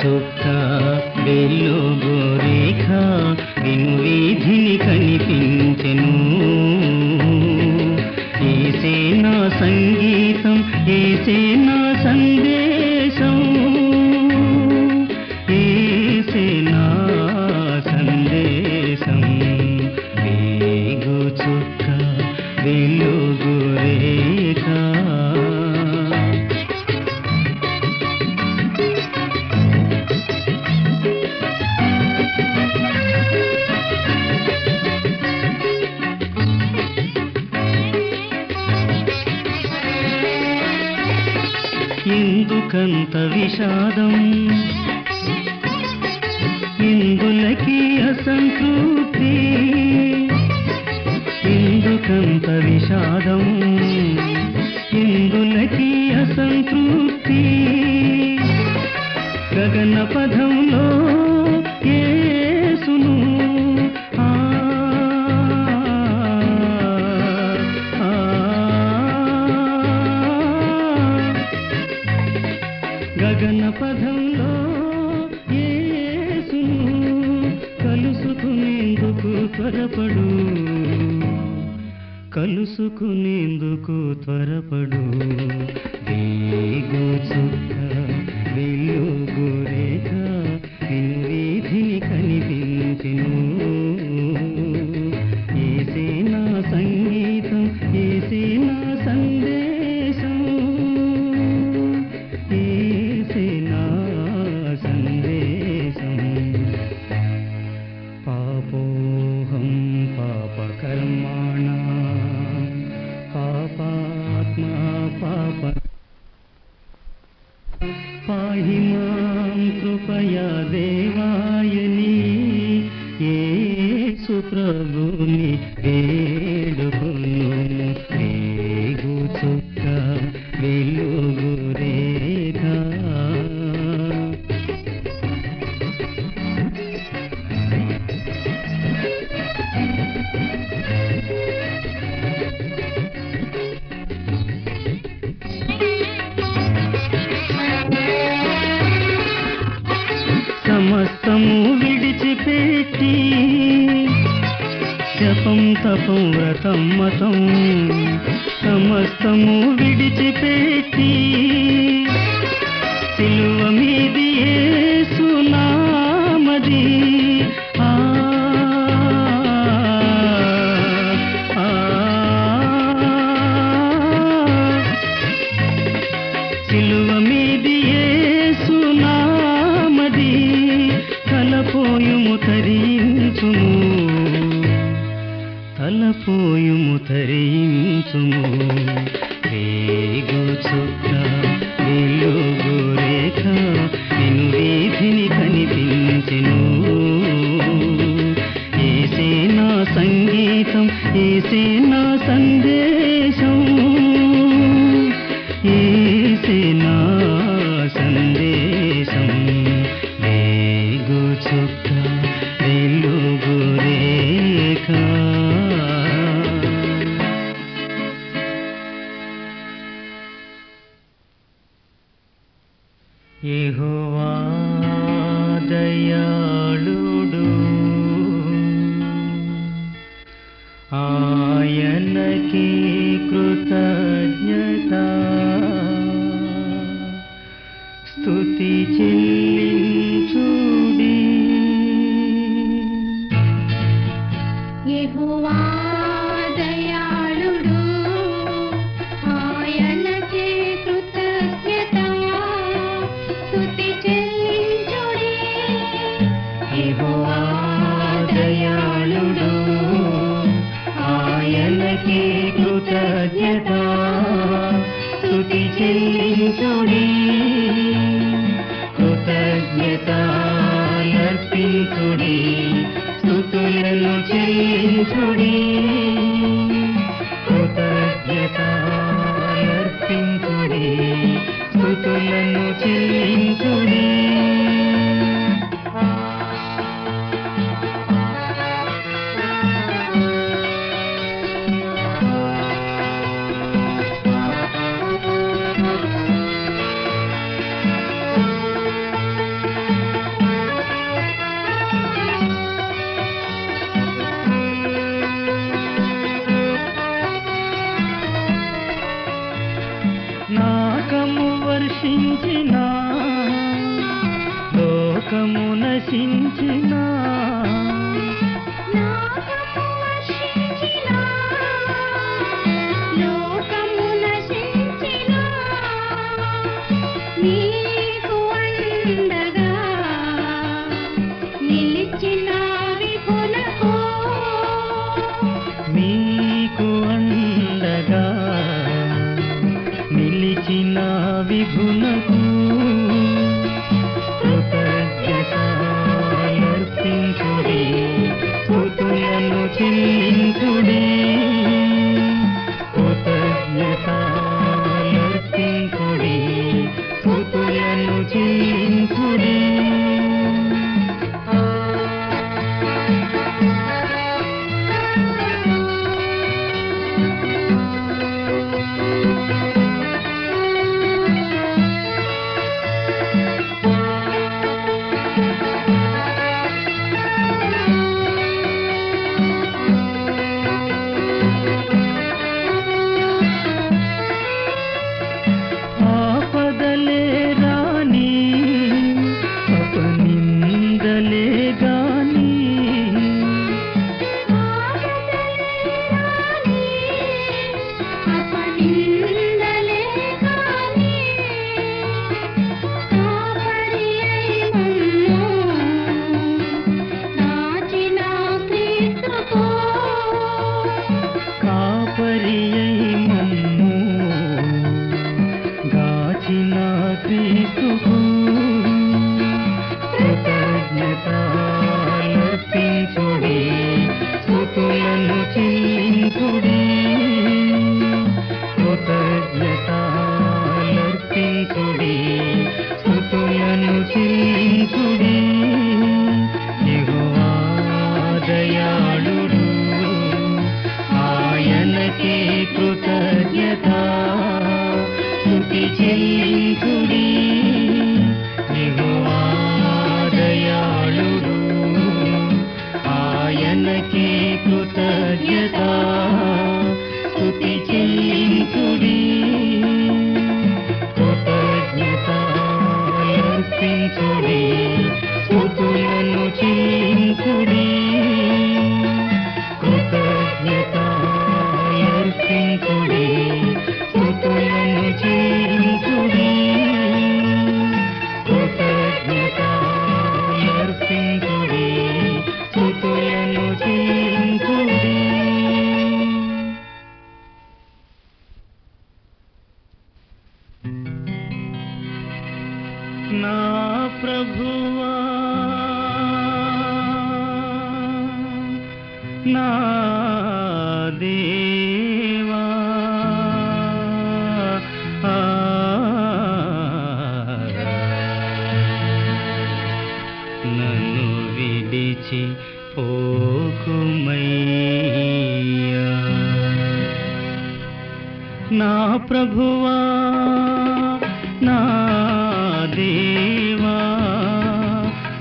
सुख ఎంత విషాదం. ఇందులకి అసంతృప్తి. గగన పదంలో Bye. చెల్లించుడే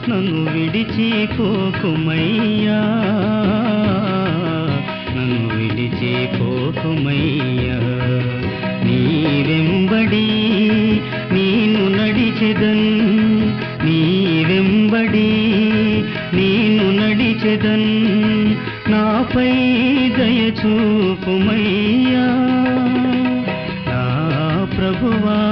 నన్ను విడిచి పోకుమయ్యా. నన్ను విడిచి పోకుమయ్యా. నీ వెంబడి నేను నడిచెదన్. నీ వెంబడి నేను నడిచెదన్. నాపై దయచూపుమయ్యా. నా ప్రభువా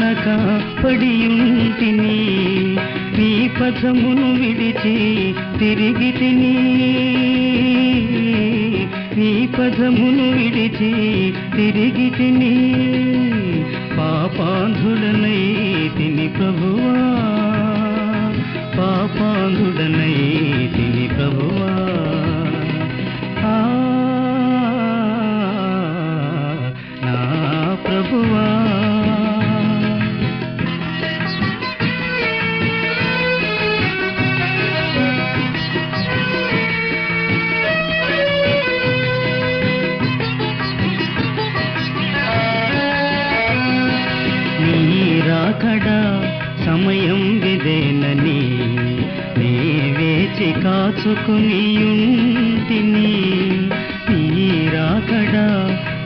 కన్న కాపడియుంటిని నీ పథమును విడిచి తిరిగి తిని నీ పథమును విడిచి తిరిగి తిని పాపాంధుడనై తిని ప్రభువా పాపాంధుడనై తిని ప్రభువా. ప్రభువా. చేసేనని నీ వేచి కాచుకుని ఉంటిని నీ రాకడా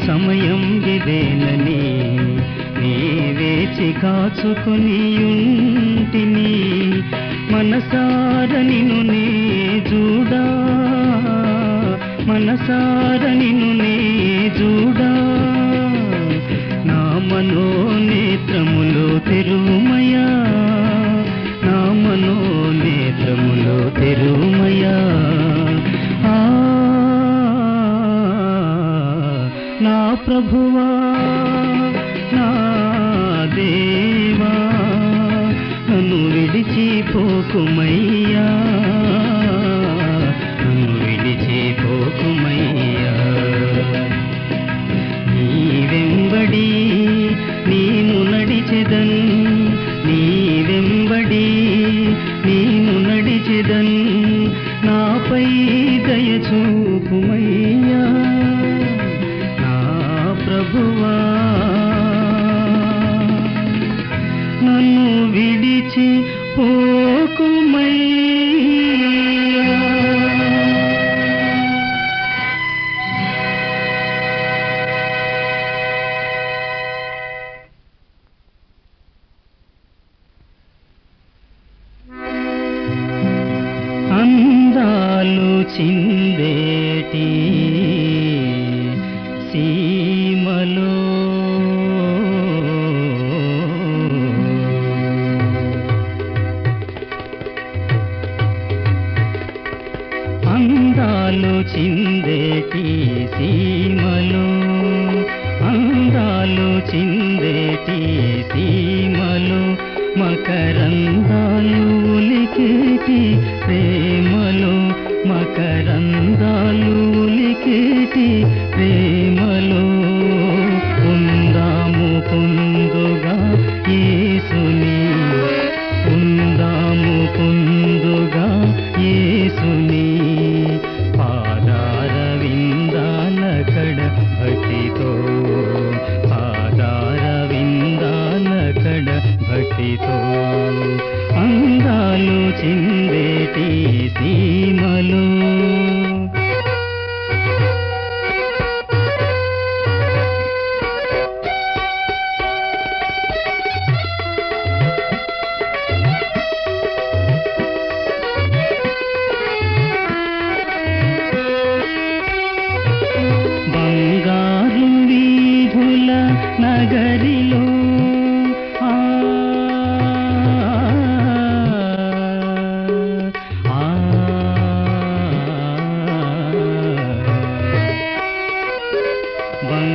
సమయం ఇదేనని నీ వేచి కాచుకుని ఉంటిని మనసారని నే చూడా మనసార నే చూడా నా మనోనేత్రములో తెరుమయా నా మనోనేత్రములో తెరుమయా నా ప్రభువా నా దేవా నన్ను విడిచిపోకుమయ్యా. నన్ను విడిచిపోకుమయ్యా. నీ వెంబడి నేను నడిచెదన్. నడిచెదన్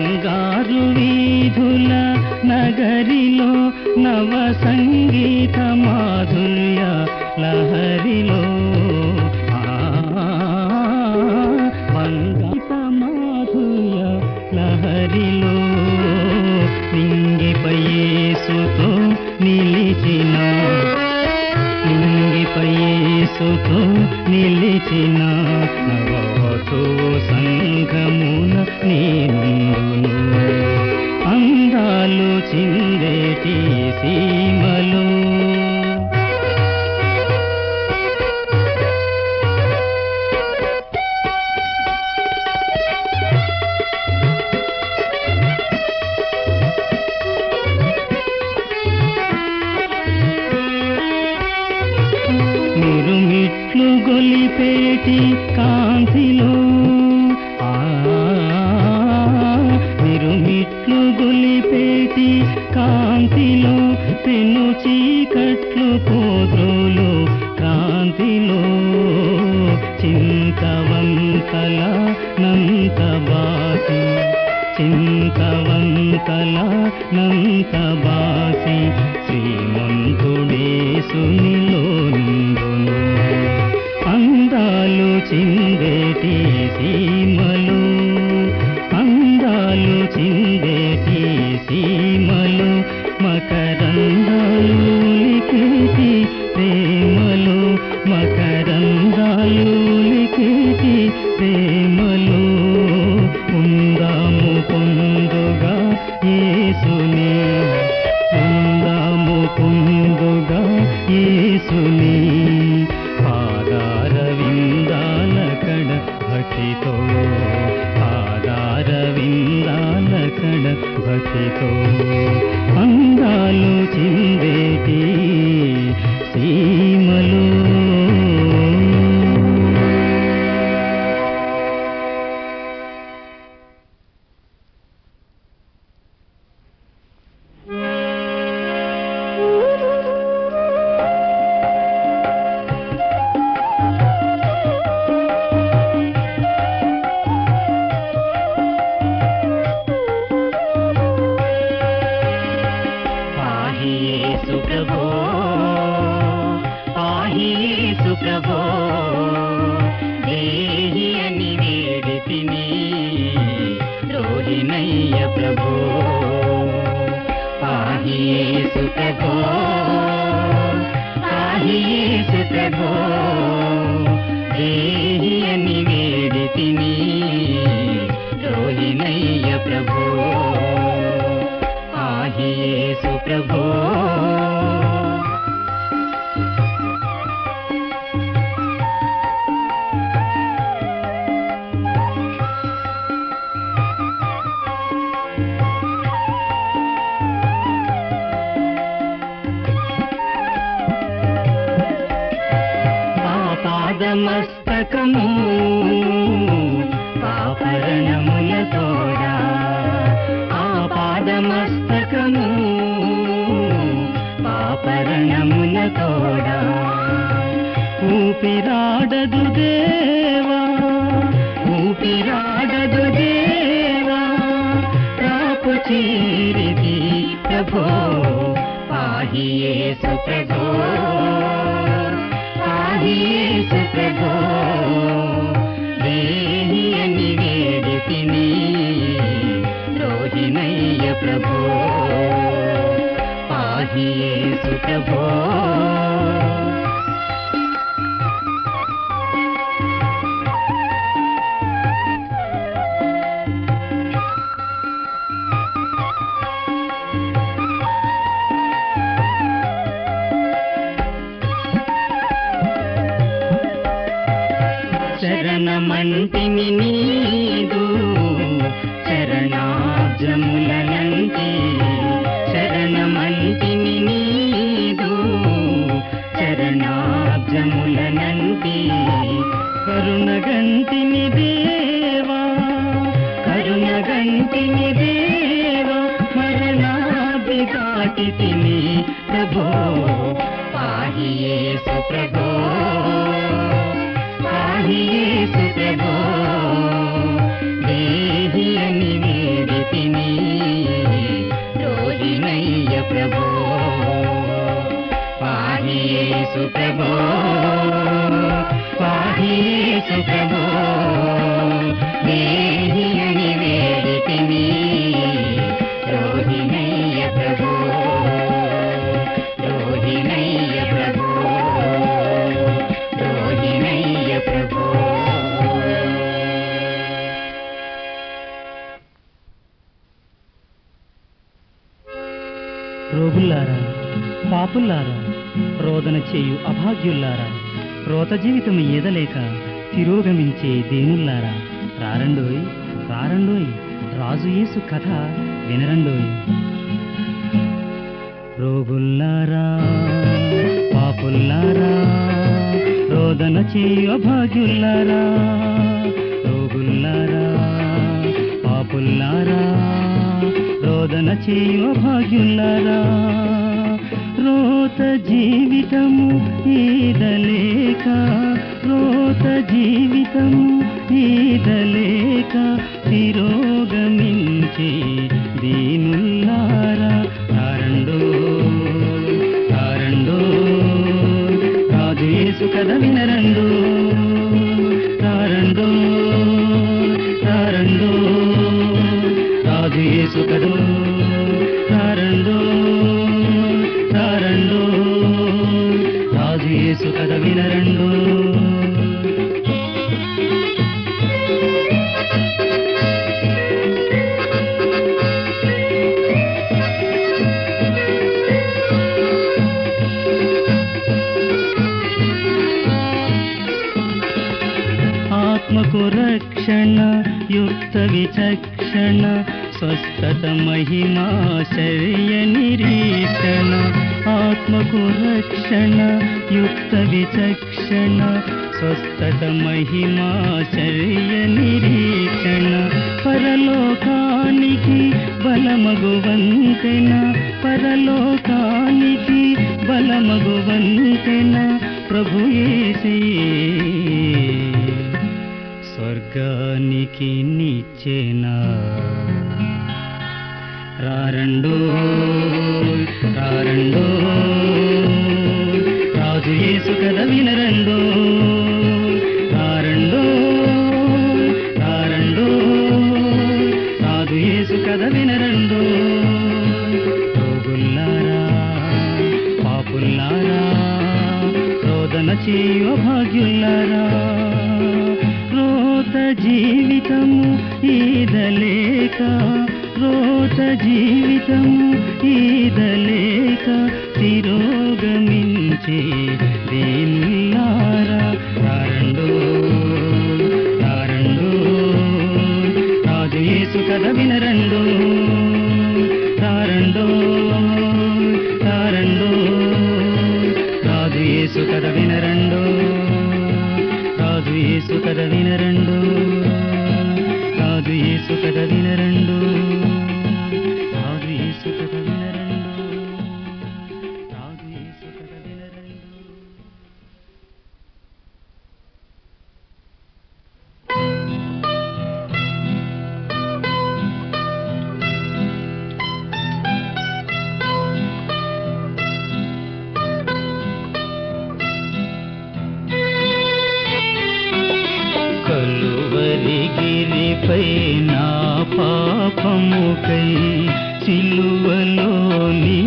బంగారు వీధుల నగరిలో నవ సంగీత మాధుర్య లహరిలో. ఆ, బంగాత మాధుర్య లహరిలో. నింగిపయేసుతో నిలిచిన నింగిపయేసుతో నిలిచిన నవతో సంఘమున నేనుండును सिङ्गेटी सिमलु రోహిణయ్య ద్రోహినయ్య ప్రభో. పాహి యేసు ప్రభో. పాపాదమస్తకము పాపరణములతోడా ఆ పాదమస్తకము పాపరణములతోడా? ఊపిరాడదు దేవా ఊపిరాడదు దేవా రాపు చీరిది ప్రభో పాహి యేసు ప్రభో పాహి యేసు ప్రభు దేహి అని వేడితిని రోహిణయ్య ప్రభో. పాహి యేసు ప్రభో. పాహి యేసు ప్రభో. దేహి పాపుల్లారా రోదన చేయు అభాగ్యుల్లారా రోత జీవితం ఏదలేక తిరోగమించే దేనుల్లారా రారండోయ్ రారండోయ్ రాజు యేసు కథ వినరండోయ్. రోగుల్లారా పాపుల్లారా రోదన చేయు అభాగ్యుల్లారా రోగుల్లారా పాపుల్లారా రోదన చేయు అభాగ్యుల్లారా రోత జీవితము ఈదలేక రోత జీవితము ఈదలేక తిరోగమించే దీనుల్లారా. తారండో తారండో రాజు కథ వినరండు. తారండో తారండో రాజు కథ ఆత్మకు రక్షణ యుక్త విచక్షణ స్వస్థత మహిమాశర్య నిరీక్షణ. ఆత్మకు రక్షణ యుక్త విచక్షణ స్వస్థత మహిమాశర్య నిరీక్షణ. పరలోకానికి బలమగువంతెన పరలోకానికి బలమగువంతెన ప్రభు యేసయ్యే. స్వర్గానికి నిచ్చేనా. రారండు రారండు రాజు యేసు కథ వినరండు. రారండు రారండు రాజు యేసు కథ వినరండు. రోగుల్లారా పాపుల్లారా రోదన చేయో భాగ్యుల్లారా. రోత జీవితము ఈదలేక రోత జీవితము ఈదలేక తిరోగమించే దేల్లారా తారండో తారండో రాజు యేసు కథ వినరండో తారండో తారండో కథ ಸುಖದ ದಿನ ರಂಡು ಅದು నీపై నా పాపముకై సిలువలో నీ